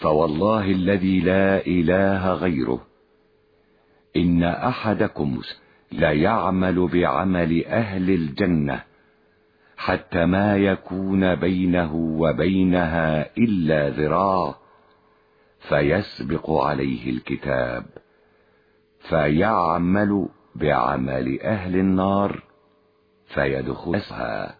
فوالله الذي لا إله غيره. إن أحدكم ليعمل بعمل أهل الجنة حتى ما يكون بينه وبينها إلا ذراع فيسبق عليه الكتاب فيعمل بعمل أهل النار فيدخلها.